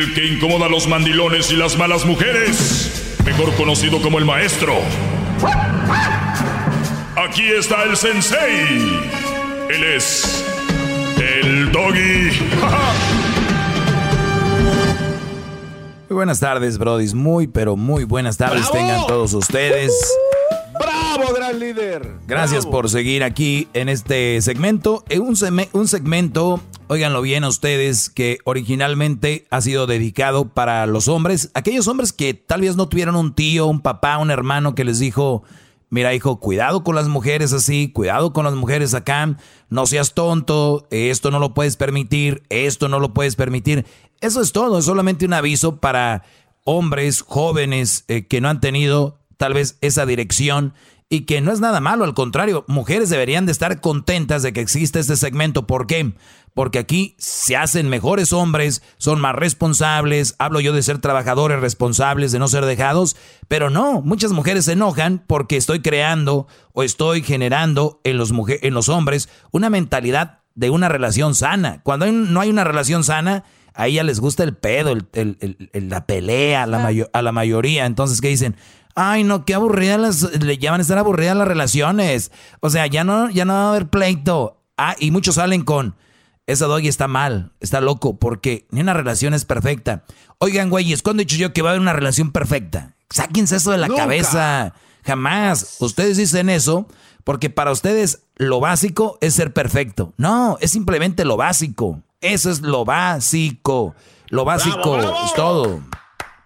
El que incomoda a los mandilones y las malas mujeres, mejor conocido como el maestro. Aquí está el sensei. Él es el doggy. Muy buenas tardes, brodis. Muy, pero muy buenas tardes tengan todos ustedes. ¡Bravo, gran líder! Gracias por seguir aquí en este segmento. En un, un segmento, óiganlo bien a ustedes, que originalmente ha sido dedicado para los hombres. Aquellos hombres que tal vez no tuvieron un tío, un papá, un hermano que les dijo, mira hijo, cuidado con las mujeres así, cuidado con las mujeres acá, no seas tonto, esto no lo puedes permitir, esto no lo puedes permitir. Eso es todo, es solamente un aviso para hombres jóvenes eh, que no han tenido tal vez esa dirección y que no es nada malo, al contrario, mujeres deberían de estar contentas de que existe este segmento. ¿Por qué? Porque aquí se hacen mejores hombres, son más responsables, hablo yo de ser trabajadores responsables, de no ser dejados, pero no, muchas mujeres se enojan porque estoy creando o estoy generando en los, en los hombres una mentalidad de una relación sana. Cuando no hay una relación sana, a ella les gusta el pedo, la pelea a la, a la mayoría. Entonces, ¿qué dicen? Ay, no, qué aburridas las, le llaman estar aburridas las relaciones. O sea, ya no, ya no va a haber pleito. Ah, y muchos salen con, esa doggy está mal, está loco, porque ni una relación es perfecta. Oigan, güeyes, ¿cuándo he dicho yo que va a haber una relación perfecta? Sáquense eso de la cabeza. Jamás. Ustedes dicen eso porque para ustedes lo básico es ser perfecto. No, es simplemente lo básico. Eso es lo básico. Lo básico es todo.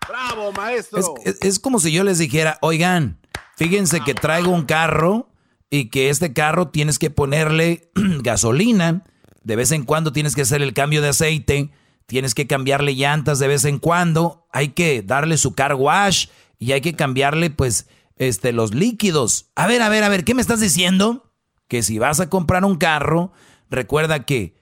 Bravo, maestro. Es, como si yo les dijera, oigan, fíjense que traigo un carro y que este carro tienes que ponerle gasolina, de vez en cuando tienes que hacer el cambio de aceite, tienes que cambiarle llantas de vez en cuando, hay que darle su car wash y hay que cambiarle pues este los líquidos. A ver, a ver, a ver, ¿qué me estás diciendo? Que si vas a comprar un carro, recuerda que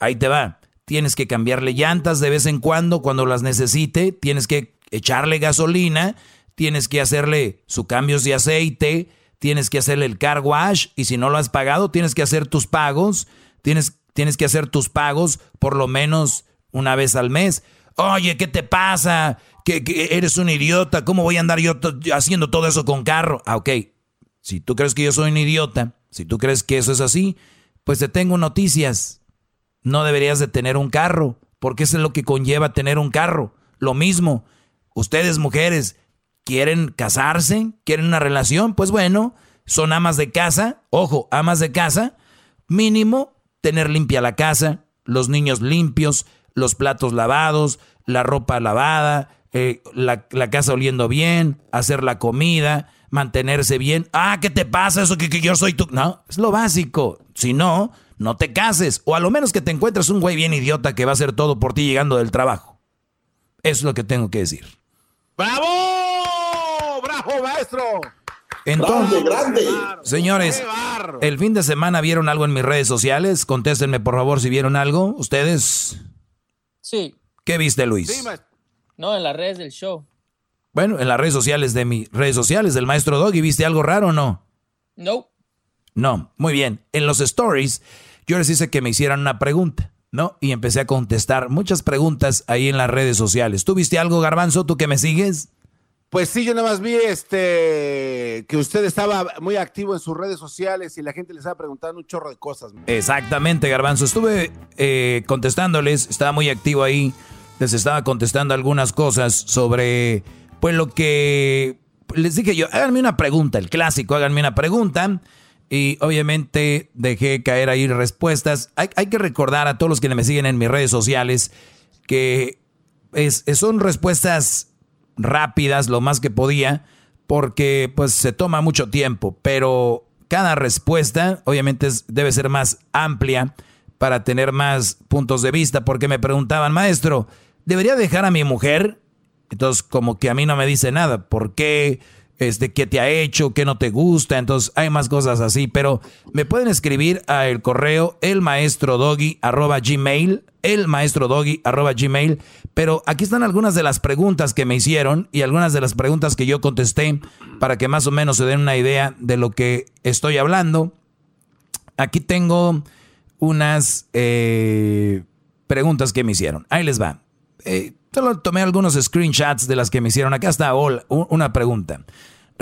ahí te va tienes que cambiarle llantas de vez en cuando cuando las necesite, tienes que echarle gasolina, tienes que hacerle su cambios de aceite, tienes que hacerle el car wash y si no lo has pagado, tienes que hacer tus pagos, tienes, tienes que hacer tus pagos por lo menos una vez al mes. Oye, ¿qué te pasa? ¿Que, eres un idiota? ¿Cómo voy a andar yo haciendo todo eso con carro? Ah, ok. Si tú crees que yo soy un idiota, si tú crees que eso es así, pues te tengo noticias no deberías de tener un carro, porque eso es lo que conlleva tener un carro. Lo mismo, ustedes mujeres, ¿quieren casarse? ¿Quieren una relación? Pues bueno, son amas de casa, ojo, amas de casa, mínimo tener limpia la casa, los niños limpios, los platos lavados, la ropa lavada, eh, la, casa oliendo bien, hacer la comida, mantenerse bien. Ah, ¿qué te pasa? Eso que, que yo soy tú. No, es lo básico. Si no, no te cases. O a lo menos que te encuentres un güey bien idiota que va a hacer todo por ti llegando del trabajo. Eso es lo que tengo que decir. ¡Bravo! ¡Bravo, maestro! Entonces, grande, señores, el fin de semana vieron algo en mis redes sociales. Contéstenme, por favor, si vieron algo. ¿Ustedes? Sí. ¿Qué viste, Luis? no, en las redes del show. Bueno, en las redes sociales de mis redes sociales del maestro Doggy, ¿viste algo raro o no? No. No, muy bien. En los stories yo les hice que me hicieran una pregunta, ¿no? Y empecé a contestar muchas preguntas ahí en las redes sociales. ¿Tú viste algo, Garbanzo, tú que me sigues? Pues sí, yo nada más vi este que usted estaba muy activo en sus redes sociales y la gente le estaba preguntando un chorro de cosas. Exactamente, Garbanzo. Estuve eh, contestándoles, estaba muy activo ahí. Les estaba contestando algunas cosas sobre, pues lo que les dije yo, háganme una pregunta, el clásico, háganme una pregunta. Y obviamente dejé caer ahí respuestas. Hay, que recordar a todos los que me siguen en mis redes sociales que es, son respuestas rápidas, lo más que podía, porque pues se toma mucho tiempo, pero cada respuesta obviamente debe ser más amplia para tener más puntos de vista, porque me preguntaban, maestro, ¿debería dejar a mi mujer? Entonces como que a mí no me dice nada, ¿por qué? Este, qué te ha hecho, qué no te gusta, entonces hay más cosas así, pero me pueden escribir al correo elmaestrodoggy arroba gmail, elmaestrodoggy arroba gmail, pero aquí están algunas de las preguntas que me hicieron y algunas de las preguntas que yo contesté para que más o menos se den una idea de lo que estoy hablando. Aquí tengo unas eh, preguntas que me hicieron. Ahí les va. Eh, Solo tomé algunos screenshots de las que me hicieron. Acá está una pregunta.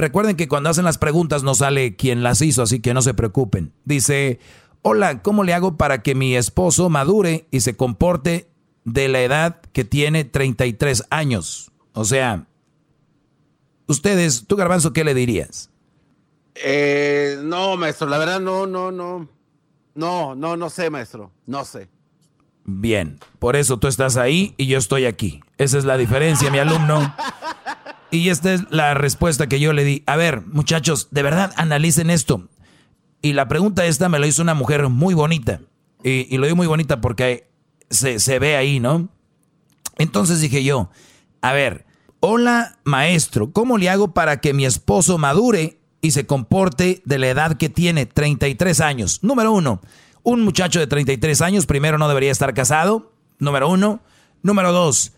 Recuerden que cuando hacen las preguntas no sale quien las hizo, así que no se preocupen. Dice, hola, ¿cómo le hago para que mi esposo madure y se comporte de la edad que tiene 33 años? O sea, ustedes, tú Garbanzo, ¿qué le dirías? Eh, no, maestro, la verdad no, no, no. No, no, no sé, maestro, no sé. Bien, por eso tú estás ahí y yo estoy aquí. Esa es la diferencia, mi alumno. Y esta es la respuesta que yo le di. A ver, muchachos, de verdad, analicen esto. Y la pregunta esta me la hizo una mujer muy bonita. Y, lo digo muy bonita porque se, se ve ahí, ¿no? Entonces dije yo, a ver, hola maestro, ¿cómo le hago para que mi esposo madure y se comporte de la edad que tiene, 33 años? Número uno, un muchacho de 33 años primero no debería estar casado, número uno. Número dos,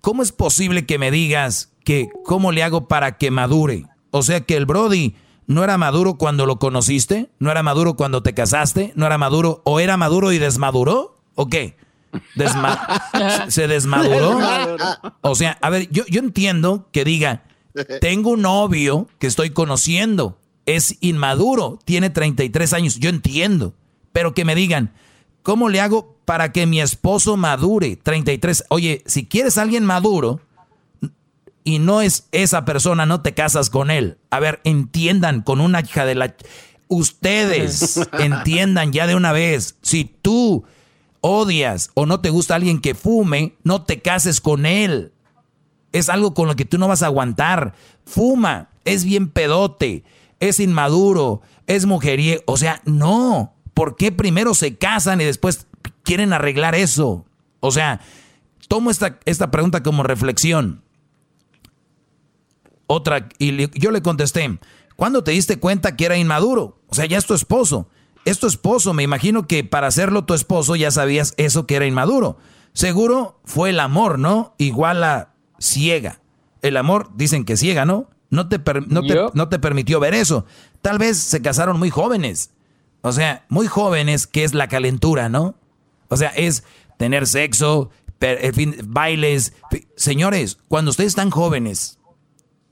¿cómo es posible que me digas que cómo le hago para que madure? O sea que el Brody no era maduro cuando lo conociste, no era maduro cuando te casaste, no era maduro o era maduro y desmaduró o qué? ¿Se desmaduró? O sea, a ver, yo, yo entiendo que diga, tengo un novio que estoy conociendo, es inmaduro, tiene 33 años, yo entiendo, pero que me digan, ¿cómo le hago para que mi esposo madure? 33. Oye, si quieres a alguien maduro y no es esa persona, no te casas con él. A ver, entiendan con una hija de la... Ustedes entiendan ya de una vez, si tú odias o no te gusta alguien que fume, no te cases con él. Es algo con lo que tú no vas a aguantar. Fuma, es bien pedote, es inmaduro, es mujeriego. O sea, no. ¿por qué primero se casan y después quieren arreglar eso? O sea, tomo esta, esta pregunta como reflexión. Otra, y yo le contesté, ¿cuándo te diste cuenta que era inmaduro? O sea, ya es tu esposo. Es tu esposo, me imagino que para hacerlo tu esposo ya sabías eso que era inmaduro. Seguro fue el amor, ¿no? Igual a ciega. El amor, dicen que ciega, ¿no? No te, no, no te permitió ver eso. Tal vez se casaron muy jóvenes. O sea, muy jóvenes, que es la calentura, ¿no? O sea, es tener sexo, bailes. Señores, cuando ustedes están jóvenes,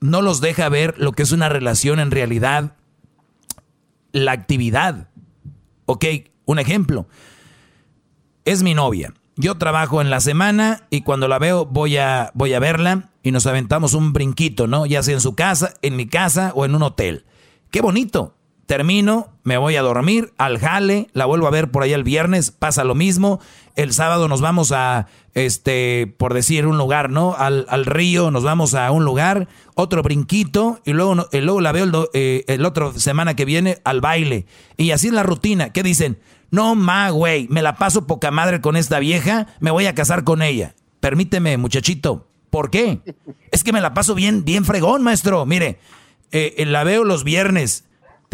no los deja ver lo que es una relación en realidad, la actividad. Ok, un ejemplo. Es mi novia. Yo trabajo en la semana y cuando la veo voy a, voy a verla y nos aventamos un brinquito, ¿no? Ya sea en su casa, en mi casa o en un hotel. Qué bonito termino, me voy a dormir, al jale, la vuelvo a ver por ahí el viernes, pasa lo mismo, el sábado nos vamos a, este, por decir un lugar, ¿no? Al, río, nos vamos a un lugar, otro brinquito, y luego, eh, luego la veo el, eh, el otro semana que viene al baile. Y así es la rutina, ¿qué dicen? No, ma, güey, me la paso poca madre con esta vieja, me voy a casar con ella. Permíteme, muchachito, ¿por qué? Es que me la paso bien, bien fregón, maestro. Mire, eh, la veo los viernes,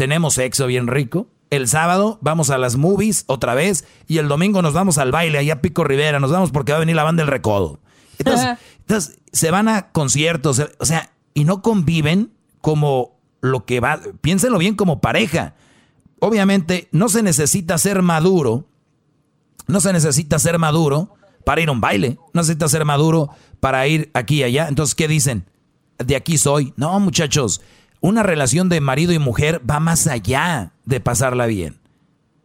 tenemos sexo bien rico. El sábado vamos a las movies otra vez y el domingo nos vamos al baile allá a Pico Rivera, nos vamos porque va a venir la banda del Recodo. Entonces, se van a conciertos, o sea, y no conviven como lo que va, piénsenlo bien como pareja. Obviamente no se necesita ser maduro, no se necesita ser maduro para ir a un baile, no necesita ser maduro para ir aquí y allá. Entonces, ¿qué dicen? De aquí soy. No, muchachos, una relación de marido y mujer va más allá de pasarla bien.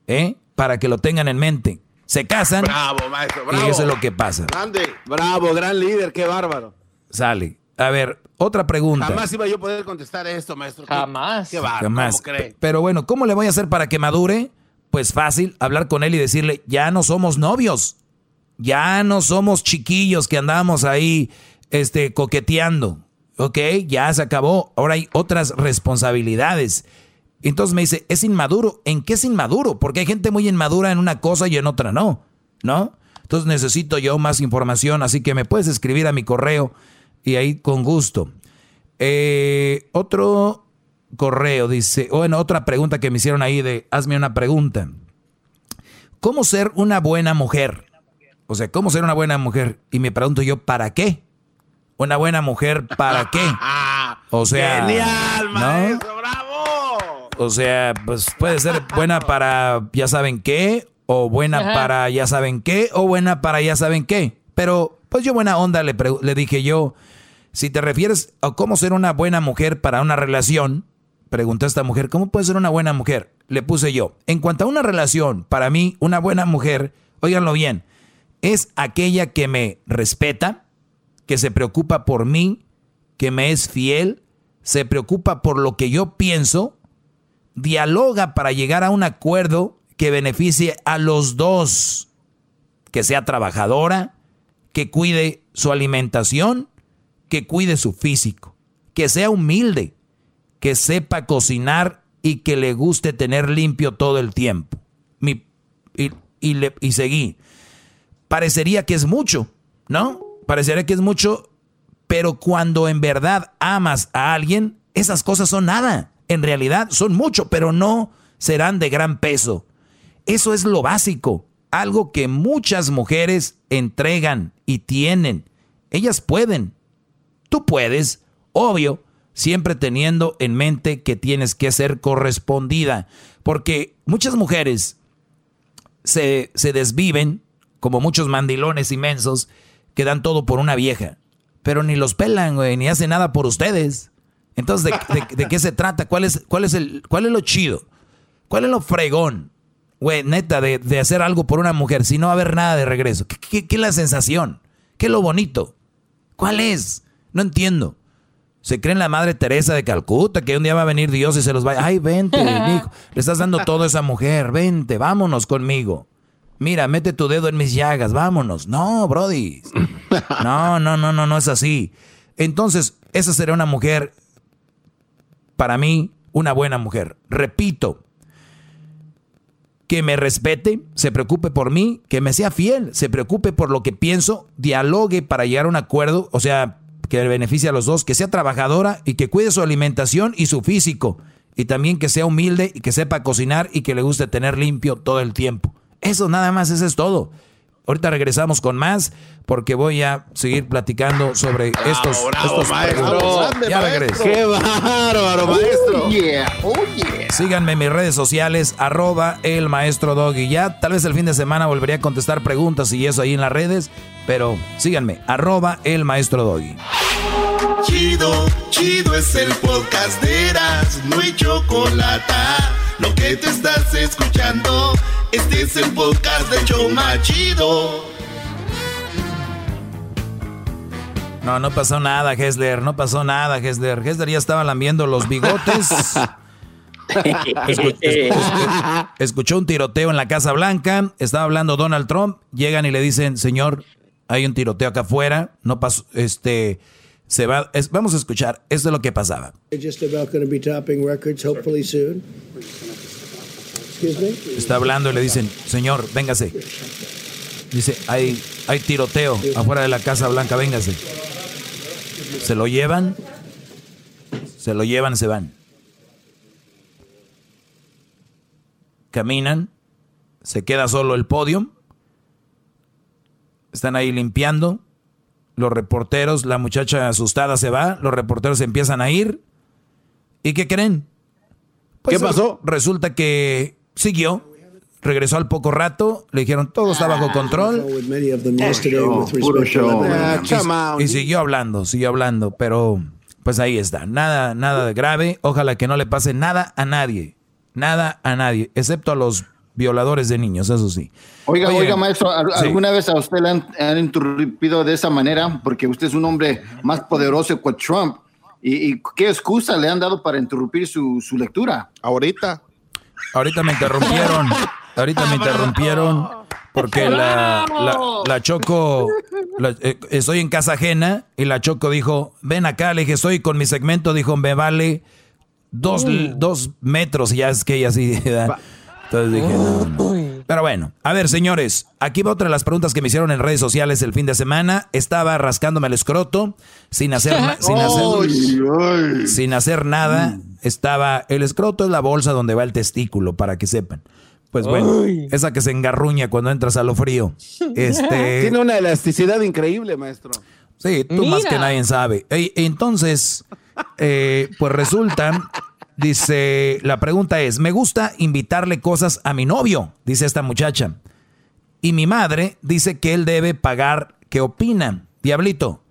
¿Eh? Para que lo tengan en mente. Se casan. Bravo, maestro, bravo. Y eso es lo que pasa. Grande. Bravo, gran líder, qué bárbaro. Sale. A ver, otra pregunta. Jamás iba yo a poder contestar esto, maestro. Jamás. Qué bárbaro. Jamás. Pero bueno, ¿cómo le voy a hacer para que madure? Pues fácil, hablar con él y decirle, ya no somos novios. Ya no somos chiquillos que andamos ahí este, coqueteando. Ok, ya se acabó. Ahora hay otras responsabilidades. Entonces me dice, es inmaduro. ¿En qué es inmaduro? Porque hay gente muy inmadura en una cosa y en otra no. ¿No? Entonces necesito yo más información, así que me puedes escribir a mi correo y ahí con gusto. Eh, otro correo dice, o bueno, otra pregunta que me hicieron ahí de, hazme una pregunta. ¿Cómo ser una buena mujer? O sea, ¿cómo ser una buena mujer? Y me pregunto yo, ¿para qué? Una buena mujer para qué? O sea, genial, maestro, bravo. O sea, pues puede ser buena para ya saben qué, o buena para ya saben qué, o buena para ya saben qué. Pero Pues yo buena onda le, le dije yo, si te refieres a cómo ser una buena mujer para una relación, preguntó esta mujer, ¿cómo puede ser una buena mujer? Le puse yo, en cuanto a una relación, para mí una buena mujer, óiganlo bien, es aquella que me respeta, que se preocupa por mí, que me es fiel, se preocupa por lo que yo pienso, dialoga para llegar a un acuerdo que beneficie a los dos, que sea trabajadora, que cuide su alimentación, que cuide su físico, que sea humilde, que sepa cocinar y que le guste tener limpio todo el tiempo. Mi, y, y seguí. Parecería que es mucho, ¿no? Parecería que es mucho, pero cuando en verdad amas a alguien, esas cosas son nada. En realidad son mucho, pero no serán de gran peso. Eso es lo básico, algo que muchas mujeres entregan y tienen. Ellas pueden. Tú puedes, obvio, siempre teniendo en mente que tienes que ser correspondida. Porque muchas mujeres se, se desviven, como muchos mandilones inmensos, que dan todo por una vieja. Pero ni los pelan, güey, ni hacen nada por ustedes. Entonces, ¿de, qué se trata? ¿Cuál es, cuál, es el, ¿Cuál es lo chido? ¿Cuál es lo fregón? Güey, neta, de, hacer algo por una mujer si no va a haber nada de regreso. ¿Qué, es la sensación? ¿Qué es lo bonito? ¿Cuál es? No entiendo. Se cree en la madre Teresa de Calcuta, que un día va a venir Dios y se los va. Ay, vente, hijo. Le estás dando todo a esa mujer. Vente, vámonos conmigo. Mira, mete tu dedo en mis llagas, vámonos. No, Brody. No, no, no, no, no es así. Entonces, esa será una mujer para mí una buena mujer. Repito, que me respete, se preocupe por mí, que me sea fiel, se preocupe por lo que pienso, dialogue para llegar a un acuerdo, o sea, que beneficie a los dos, que sea trabajadora y que cuide su alimentación y su físico, y también que sea humilde y que sepa cocinar y que le guste tener limpio todo el tiempo. Eso nada más, eso es todo. Ahorita regresamos con más porque voy a seguir platicando sobre estos, estos maestro. Ya regreso. Qué bárbaro, maestro. Oh, yeah. Oh, yeah. Síganme en mis redes sociales, arroba el maestro Doggy. Ya tal vez el fin de semana volvería a contestar preguntas y eso ahí en las redes, pero síganme, arroba el maestro Doggy. Chido, chido es el podcast de Eras, no hay chocolate lo que te estás escuchando, este es el podcast de Choma Chido. No, no pasó nada, Hesler, no pasó nada, Hesler. Hesler ya estaba lambiendo los bigotes. escuchó un tiroteo en la Casa Blanca, estaba hablando Donald Trump, llegan y le dicen, señor, hay un tiroteo acá afuera, no pasó, este, se va, vamos a escuchar, esto es lo que pasaba. Está hablando y le dicen, señor, véngase. Dice, hay, hay tiroteo afuera de la Casa Blanca, véngase. Se lo llevan, se lo llevan, se van. Caminan, se queda solo el podio. Están ahí limpiando. Los reporteros, la muchacha asustada se va, los reporteros empiezan a ir. ¿Y qué creen? Pues ¿Qué pasó? Resulta que siguió, regresó al poco rato, le dijeron todo está bajo control. Y, siguió hablando, siguió hablando, pero pues ahí está, nada, nada de grave, ojalá que no le pase nada a nadie, nada a nadie, excepto a los violadores de niños, eso sí. Oiga, oiga, maestro, ¿alguna vez a usted le han, interrumpido de esa manera? Porque usted es un hombre más poderoso que Trump. ¿Y, qué excusa le han dado para interrumpir su, su lectura? Ahorita. Ahorita me interrumpieron. Ahorita me interrumpieron porque la, la, Choco, eh, estoy en casa ajena y la Choco dijo, ven acá, le dije, estoy con mi segmento, dijo, me vale dos, dos metros y ya es que ella así. Entonces dije, no, Pero bueno, a ver, señores, aquí va otra de las preguntas que me hicieron en redes sociales el fin de semana. Estaba rascándome el escroto sin hacer, sin hacer, sin hacer nada. Estaba, el escroto es la bolsa donde va el testículo, para que sepan. Pues bueno, esa que se engarruña cuando entras a lo frío. Este, Tiene una elasticidad increíble, maestro. Sí, tú más que nadie sabe. entonces, eh, pues resulta Dice, la pregunta es, me gusta invitarle cosas a mi novio, dice esta muchacha. Y mi madre dice que él debe pagar, ¿qué opina? Diablito,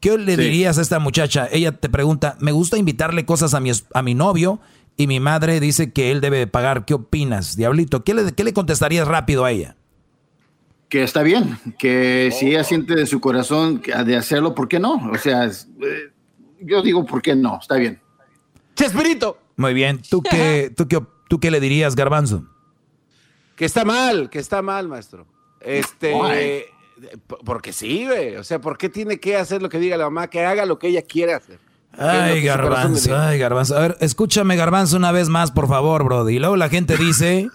¿qué le dirías a esta muchacha? Ella te pregunta, me gusta invitarle cosas a mi, a mi novio y mi madre dice que él debe pagar. ¿Qué opinas, Diablito? ¿Qué le, qué le contestarías rápido a ella? Que está bien, que si ella siente de su corazón de hacerlo, ¿por qué no? O sea, eh, yo digo, ¿por qué no? Está bien. ¡Chespirito! Muy bien. ¿Tú qué, tú, qué, ¿Tú qué le dirías, Garbanzo? Que está mal, que está mal, maestro. Este, porque sí, güey. O sea, ¿por qué tiene que hacer lo que diga la mamá? Que haga lo que ella quiere hacer. Ay, garbanzo, ay, garbanzo. A ver, escúchame, garbanzo, una vez más, por favor, Brody. Y luego la gente dice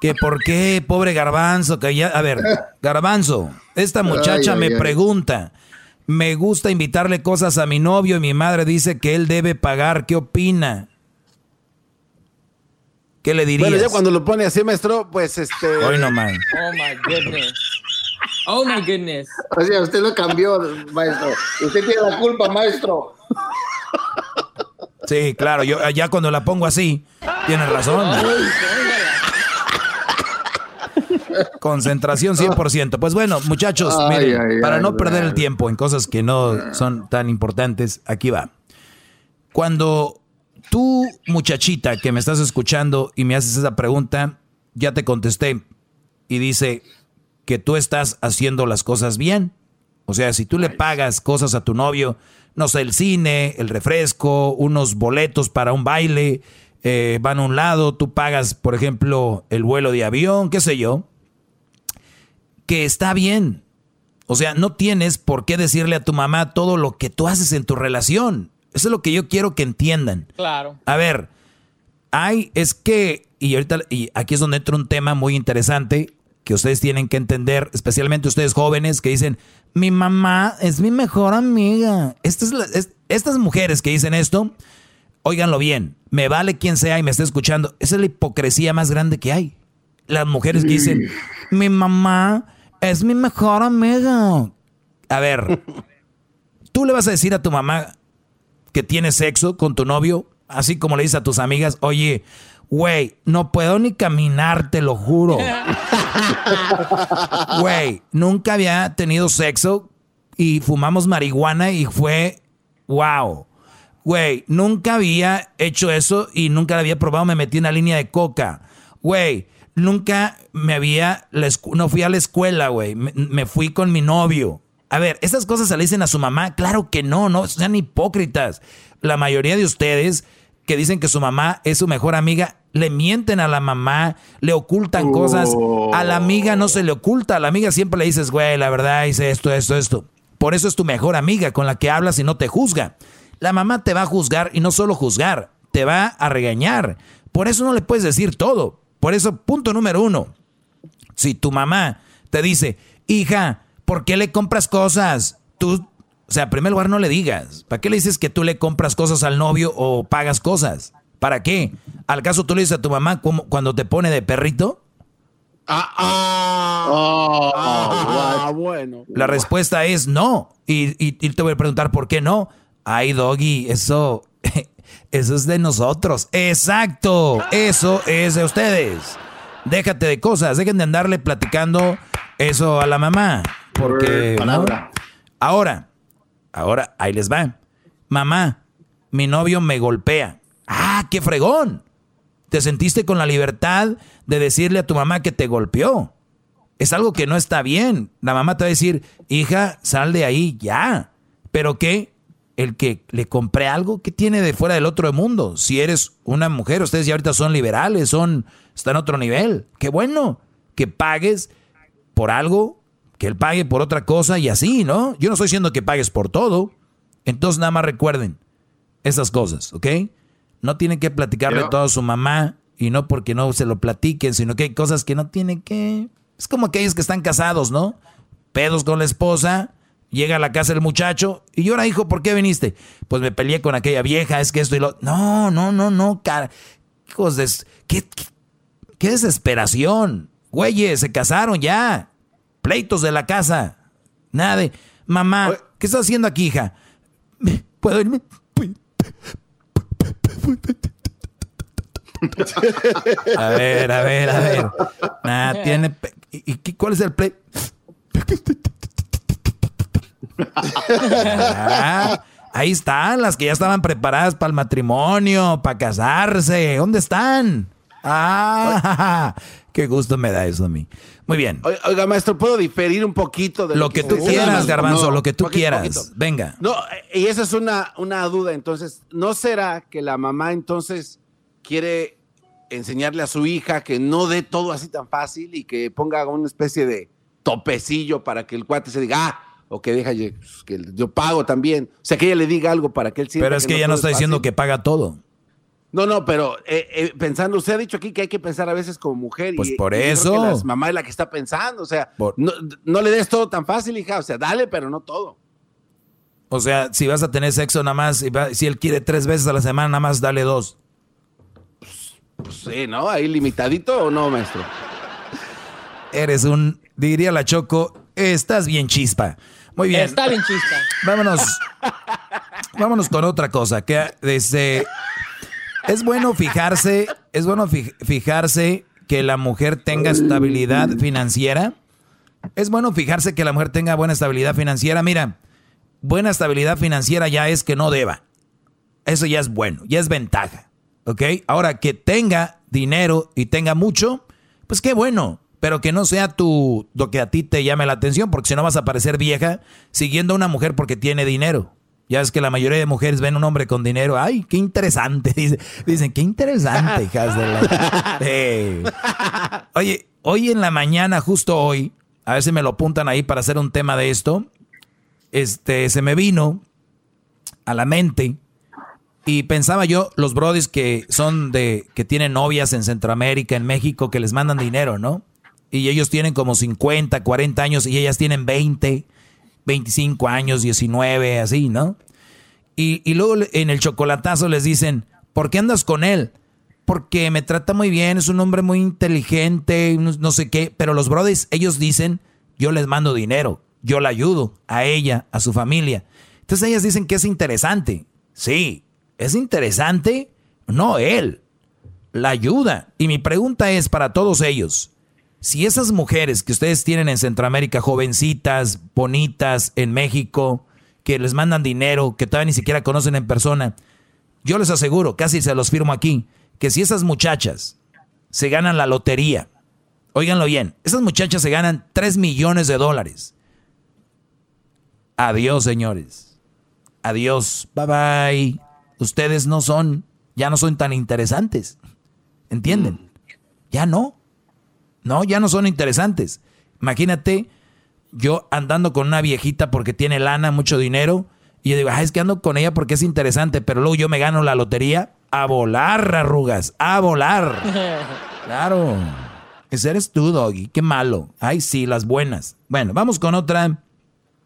que por qué, pobre garbanzo, que ya... A ver, garbanzo, esta muchacha me pregunta, me gusta invitarle cosas a mi novio y mi madre dice que él debe pagar. ¿Qué opina? ¿Qué le dirías? Bueno, ya cuando lo pone así, maestro, pues este... Hoy no más. Oh, my goodness. Oh, my goodness. O sea, usted lo cambió, maestro. Usted tiene la culpa, maestro. Sí, claro, yo ya cuando la pongo así, tienes razón. Concentración 100%. Pues bueno, muchachos, miren, para no perder el tiempo en cosas que no son tan importantes, aquí va. Cuando tú, muchachita, que me estás escuchando y me haces esa pregunta, ya te contesté y dice que tú estás haciendo las cosas bien. O sea, si tú le pagas cosas a tu novio, no sé, el cine, el refresco, unos boletos para un baile, eh, van a un lado, tú pagas, por ejemplo, el vuelo de avión, qué sé yo, que está bien. O sea, no tienes por qué decirle a tu mamá todo lo que tú haces en tu relación. Eso es lo que yo quiero que entiendan. Claro. A ver, hay, es que, y ahorita, y aquí es donde entra un tema muy interesante que ustedes tienen que entender, especialmente ustedes jóvenes que dicen, mi mamá es mi mejor amiga. Estas, estas mujeres que dicen esto, óiganlo bien, me vale quien sea y me esté escuchando, esa es la hipocresía más grande que hay. Las mujeres que dicen, mi mamá es mi mejor amiga. A ver, tú le vas a decir a tu mamá que tiene sexo con tu novio, así como le dices a tus amigas, oye, Güey, no puedo ni caminar, te lo juro. Güey, nunca había tenido sexo y fumamos marihuana y fue wow. Güey, nunca había hecho eso y nunca lo había probado, me metí en la línea de coca. Güey, nunca me había, no fui a la escuela, güey, me, fui con mi novio. A ver, ¿esas cosas se le dicen a su mamá? Claro que no, no sean hipócritas. La mayoría de ustedes que dicen que su mamá es su mejor amiga, le mienten a la mamá, le ocultan cosas. A la amiga no se le oculta, a la amiga siempre le dices, güey, la verdad hice esto, esto, esto. Por eso es tu mejor amiga con la que hablas y no te juzga. La mamá te va a juzgar y no solo juzgar, te va a regañar. Por eso no le puedes decir todo. Por eso, punto número uno, si tu mamá te dice, hija, ¿por qué le compras cosas? Tú o sea, en primer lugar no le digas. ¿Para qué le dices que tú le compras cosas al novio o pagas cosas? ¿Para qué? ¿Al caso tú le dices a tu mamá cuando te pone de perrito? Ah, ah, oh, ah, bueno. La respuesta es no. Y, y, te voy a preguntar por qué no. Ay, doggy, eso, eso es de nosotros. Exacto, eso es de ustedes. Déjate de cosas, dejen de andarle platicando eso a la mamá. Porque, Ahora, Ahora, ahí les va. Mamá, mi novio me golpea. Ah, qué fregón. Te sentiste con la libertad de decirle a tu mamá que te golpeó. Es algo que no está bien. La mamá te va a decir, hija, sal de ahí ya. Pero qué, el que le compré algo, ¿qué tiene de fuera del otro mundo? Si eres una mujer, ustedes ya ahorita son liberales, son, están a otro nivel. Qué bueno que pagues por algo que él pague por otra cosa y así, ¿no? Yo no estoy diciendo que pagues por todo. Entonces nada más recuerden esas cosas, ¿ok? No tienen que platicarle todo a su mamá y no porque no se lo platiquen, sino que hay cosas que no tienen que... Es como aquellos que están casados, ¿no? Pedos con la esposa, llega a la casa el muchacho y ahora hijo, ¿por qué viniste? Pues me peleé con aquella vieja, es que esto y lo... No, no, no, no, cara. Hijos de... ¿Qué, qué, qué desesperación? Güeyes, se casaron ya pleitos de la casa. Nada de, mamá, ¿qué estás haciendo aquí, hija? ¿Puedo irme? A ver, a ver, a ver. Nada, tiene... ¿Y cuál es el play? Ah, ahí están, las que ya estaban preparadas para el matrimonio, para casarse. ¿Dónde están? Ah, qué gusto me da eso a mí. Muy bien. Oiga, maestro, ¿puedo diferir un poquito de lo, que, tú quieras, Garbanzo, lo que tú quieras. Venga. No, y esa es una, una duda. Entonces, ¿no será que la mamá entonces quiere enseñarle a su hija que no dé todo así tan fácil y que ponga una especie de topecillo para que el cuate se diga, ah, o que deja pues, que yo pago también. O sea, que ella le diga algo para que él sienta Pero es que, ella no está diciendo que paga todo. No, no, pero eh, eh, pensando, usted ha dicho aquí que hay que pensar a veces como mujer. Pues por eso. la mamá es la que está pensando, o sea, no, le des todo tan fácil, hija, o sea, dale, pero no todo. O sea, si vas a tener sexo nada más, si él quiere tres veces a la semana, nada más dale dos. Pues, pues sí, ¿no? Ahí limitadito o no, maestro. Eres un, diría la Choco, estás bien chispa. Muy bien. Está bien chispa. Vámonos. vámonos con otra cosa, que desde es bueno fijarse, es bueno fijarse que la mujer tenga estabilidad financiera. Es bueno fijarse que la mujer tenga buena estabilidad financiera. Mira, buena estabilidad financiera ya es que no deba. Eso ya es bueno, ya es ventaja. ¿Ok? Ahora, que tenga dinero y tenga mucho, pues qué bueno. Pero que no sea tu, lo que a ti te llame la atención, porque si no vas a parecer vieja siguiendo a una mujer porque tiene dinero. Ya es que la mayoría de mujeres ven un hombre con dinero. Ay, qué interesante. Dicen, qué interesante, hijas de la. Oye, hoy en la mañana, justo hoy, a ver si me lo apuntan ahí para hacer un tema de esto. Este, se me vino a la mente y pensaba yo, los brodis que son de, que tienen novias en Centroamérica, en México, que les mandan dinero, ¿no? Y ellos tienen como 50, 40 años y ellas tienen 20 25 años, 19, así, ¿no? Y, luego en el chocolatazo les dicen, ¿por qué andas con él? Porque me trata muy bien, es un hombre muy inteligente, no, sé qué, pero los brothers, ellos dicen, yo les mando dinero, yo la ayudo, a ella, a su familia. Entonces ellas dicen que es interesante. Sí, es interesante, no él, la ayuda. Y mi pregunta es para todos ellos, si esas mujeres que ustedes tienen en Centroamérica, jovencitas, bonitas, en México, que les mandan dinero, que todavía ni siquiera conocen en persona, yo les aseguro, casi se los firmo aquí, que si esas muchachas se ganan la lotería, óiganlo bien, esas muchachas se ganan 3 millones de dólares. Adiós, señores. Adiós. Bye bye. Ustedes no son, ya no son tan interesantes. ¿Entienden? Ya no. No, ya no son interesantes. Imagínate yo andando con una viejita porque tiene lana, mucho dinero, y yo digo, ah, es que ando con ella porque es interesante, pero luego yo me gano la lotería. A volar, arrugas, a volar. claro. Ese eres tú, Doggy. Qué malo. Ay, sí, las buenas. Bueno, vamos con otra.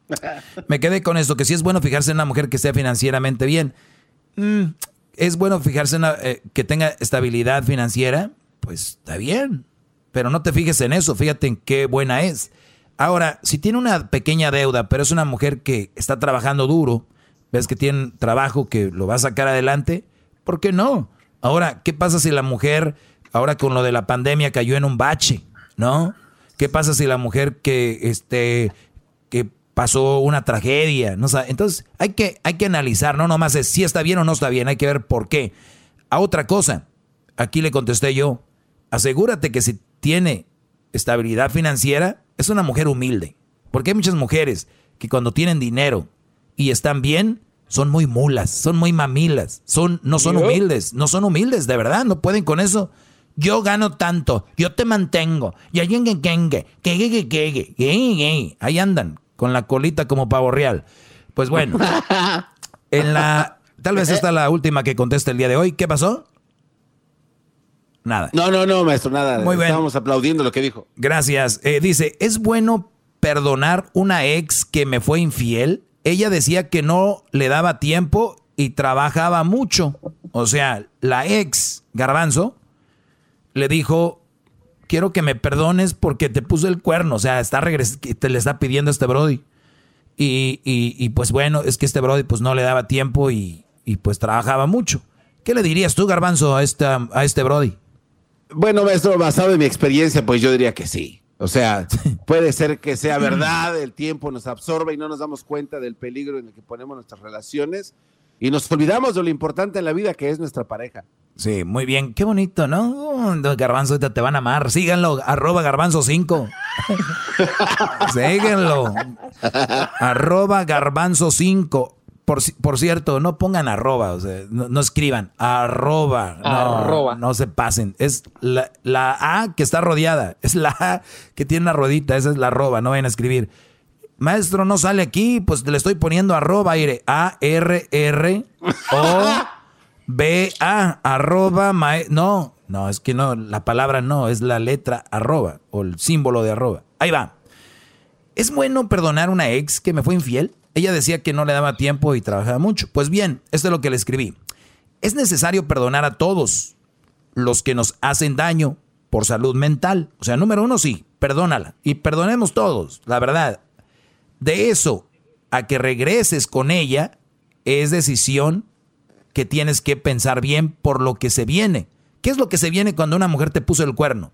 Me quedé con esto, que sí es bueno fijarse en una mujer que sea financieramente bien. Mm, es bueno fijarse en una, eh, que tenga estabilidad financiera. Pues está bien. Pero no te fijes en eso, fíjate en qué buena es. Ahora, si tiene una pequeña deuda, pero es una mujer que está trabajando duro, ves que tiene trabajo que lo va a sacar adelante, ¿por qué no? Ahora, ¿qué pasa si la mujer, ahora con lo de la pandemia, cayó en un bache, ¿no? ¿Qué pasa si la mujer que, este, que pasó una tragedia, no entonces hay que, hay que analizar, no nomás es si está bien o no está bien, hay que ver por qué. A otra cosa, aquí le contesté yo, asegúrate que si tiene estabilidad financiera, es una mujer humilde. Porque hay muchas mujeres que cuando tienen dinero y están bien, son muy mulas, son muy mamilas, son, no son humildes, no son humildes, de verdad, no pueden con eso. Yo gano tanto, yo te mantengo, y alguien que que ahí andan con la colita como pavo real. Pues bueno, en la tal vez esta es la última que conteste el día de hoy. ¿Qué pasó? Nada. No, no, no, maestro, nada. Muy bien. Estábamos aplaudiendo lo que dijo. Gracias. Eh, dice, ¿es bueno perdonar una ex que me fue infiel? Ella decía que no le daba tiempo y trabajaba mucho. O sea, la ex, Garbanzo, le dijo, quiero que me perdones porque te puso el cuerno. O sea, está te le está pidiendo a este Brody. Y, y, pues bueno, es que este Brody pues no le daba tiempo y, y pues trabajaba mucho. ¿Qué le dirías tú, Garbanzo, a, esta, a este Brody? Bueno, maestro, basado en mi experiencia, pues yo diría que sí. O sea, puede ser que sea verdad, el tiempo nos absorbe y no nos damos cuenta del peligro en el que ponemos nuestras relaciones y nos olvidamos de lo importante en la vida que es nuestra pareja. Sí, muy bien, qué bonito, ¿no? Garbanzo, te van a amar. Síganlo, arroba garbanzo 5. Síganlo. arroba garbanzo 5. Por, cierto, no pongan arroba, o sea, no, escriban arroba. No, no se pasen. Es la, la, A que está rodeada. Es la A que tiene una rodita. Esa es la arroba. No vayan a escribir. Maestro, no sale aquí. Pues le estoy poniendo arroba aire. A-R-R-O-B-A. Arroba. no, no, es que no. La palabra no. Es la letra arroba. O el símbolo de arroba. Ahí va. ¿Es bueno perdonar a una ex que me fue infiel? Ella decía que no le daba tiempo y trabajaba mucho. Pues bien, esto es lo que le escribí. Es necesario perdonar a todos los que nos hacen daño por salud mental. O sea, número uno, sí, perdónala. Y perdonemos todos, la verdad. De eso a que regreses con ella es decisión que tienes que pensar bien por lo que se viene. ¿Qué es lo que se viene cuando una mujer te puso el cuerno?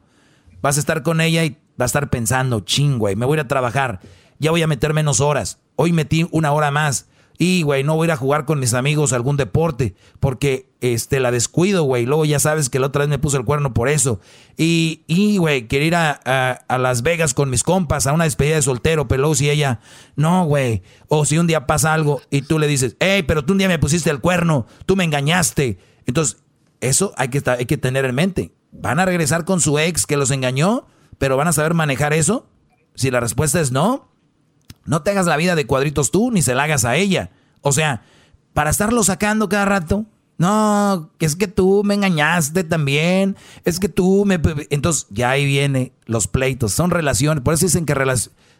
Vas a estar con ella y va a estar pensando, chingüey, me voy a a trabajar, ya voy a meter menos horas, Hoy metí una hora más. Y, güey, no voy a ir a jugar con mis amigos algún deporte porque este, la descuido, güey. Luego ya sabes que la otra vez me puso el cuerno por eso. Y, y güey, quiero ir a, a, Las Vegas con mis compas a una despedida de soltero, pero luego si ella, no, güey. O si un día pasa algo y tú le dices, hey, pero tú un día me pusiste el cuerno, tú me engañaste. Entonces, eso hay que, hay que tener en mente. ¿Van a regresar con su ex que los engañó, pero van a saber manejar eso? Si la respuesta es no, no te hagas la vida de cuadritos tú, ni se la hagas a ella. O sea, para estarlo sacando cada rato. No, es que tú me engañaste también. Es que tú me... Entonces, ya ahí viene los pleitos. Son relaciones. Por eso dicen que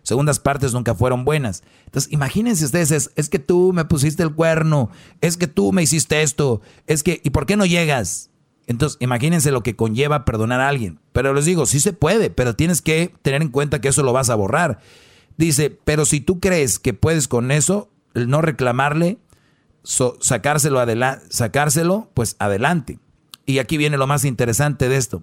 segundas partes nunca fueron buenas. Entonces, imagínense ustedes, es, es, que tú me pusiste el cuerno. Es que tú me hiciste esto. Es que... ¿Y por qué no llegas? Entonces, imagínense lo que conlleva perdonar a alguien. Pero les digo, sí se puede, pero tienes que tener en cuenta que eso lo vas a borrar. Dice, pero si tú crees que puedes con eso, no reclamarle, sacárselo, sacárselo, pues adelante. Y aquí viene lo más interesante de esto.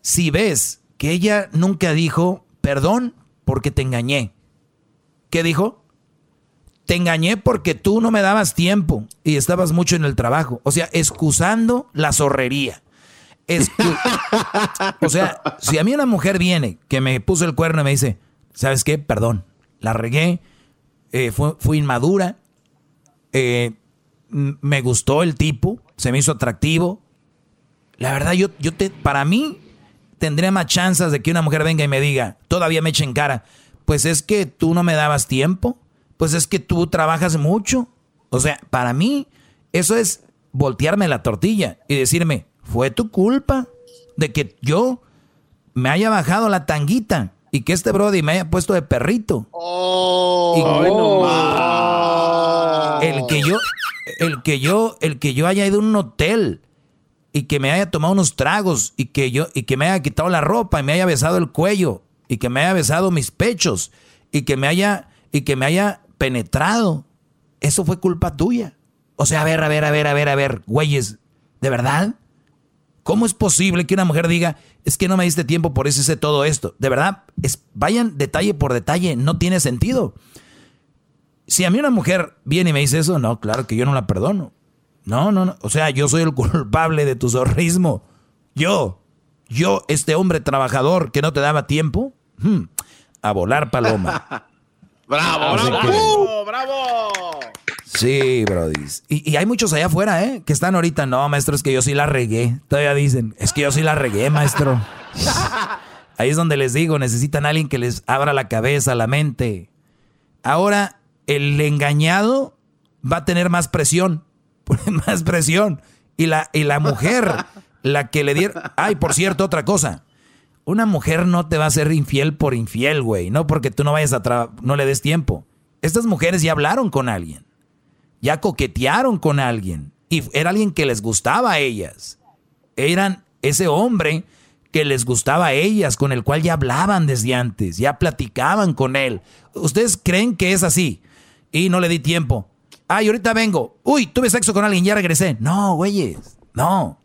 Si ves que ella nunca dijo, perdón porque te engañé. ¿Qué dijo? Te engañé porque tú no me dabas tiempo y estabas mucho en el trabajo. O sea, excusando la zorrería. o sea, si a mí una mujer viene que me puso el cuerno y me dice, ¿sabes qué? Perdón, la regué, eh, fui inmadura, eh, me gustó el tipo, se me hizo atractivo. La verdad, yo, yo te, para mí, tendría más chances de que una mujer venga y me diga, todavía me eche en cara, pues es que tú no me dabas tiempo, pues es que tú trabajas mucho. O sea, para mí, eso es voltearme la tortilla y decirme, fue tu culpa de que yo me haya bajado la tanguita y que este Brody me haya puesto de perrito. Oh, el que yo, el que yo, el que yo haya ido a un hotel y que me haya tomado unos tragos y que yo y que me haya quitado la ropa y me haya besado el cuello y que me haya besado mis pechos y que me haya y que me haya penetrado. Eso fue culpa tuya. O sea, a ver, a ver, a ver, a ver, a ver, güeyes, ¿de verdad? ¿Cómo es posible que una mujer diga, es que no me diste tiempo, por eso hice todo esto? De verdad, es, vayan detalle por detalle, no tiene sentido. Si a mí una mujer viene y me dice eso, no, claro que yo no la perdono. No, no, no. O sea, yo soy el culpable de tu zorrismo. Yo, yo, este hombre trabajador que no te daba tiempo, hmm, a volar paloma. bravo, bravo, bravo. Sí, Brody. Y, hay muchos allá afuera, ¿eh? Que están ahorita, no, maestro, es que yo sí la regué. Todavía dicen, es que yo sí la regué, maestro. Ahí es donde les digo, necesitan a alguien que les abra la cabeza, la mente. Ahora, el engañado va a tener más presión, más presión. Y la, y la mujer, la que le dieron... Ay, por cierto, otra cosa. Una mujer no te va a ser infiel por infiel, güey. No porque tú no vayas a... no le des tiempo. Estas mujeres ya hablaron con alguien ya coquetearon con alguien y era alguien que les gustaba a ellas. Eran ese hombre que les gustaba a ellas, con el cual ya hablaban desde antes, ya platicaban con él. ¿Ustedes creen que es así? Y no le di tiempo. Ay, ahorita vengo. Uy, tuve sexo con alguien, ya regresé. No, güeyes. No.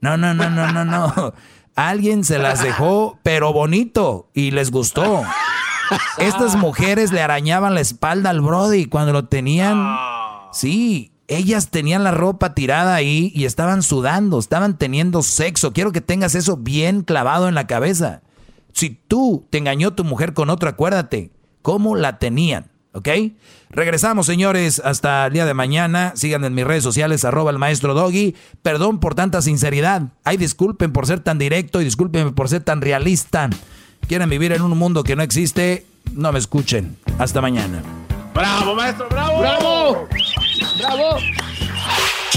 No, no, no, no, no, no. Alguien se las dejó, pero bonito, y les gustó. Estas mujeres le arañaban la espalda al Brody cuando lo tenían. Sí, ellas tenían la ropa tirada ahí y estaban sudando, estaban teniendo sexo. Quiero que tengas eso bien clavado en la cabeza. Si tú te engañó tu mujer con otro, acuérdate cómo la tenían. ¿Ok? Regresamos, señores, hasta el día de mañana. Sigan en mis redes sociales, arroba el maestro Doggy. Perdón por tanta sinceridad. Ay, disculpen por ser tan directo y disculpen por ser tan realista. Quieren vivir en un mundo que no existe, no me escuchen. Hasta mañana. ¡Bravo, maestro! ¡Bravo! ¡Bravo! Bravo!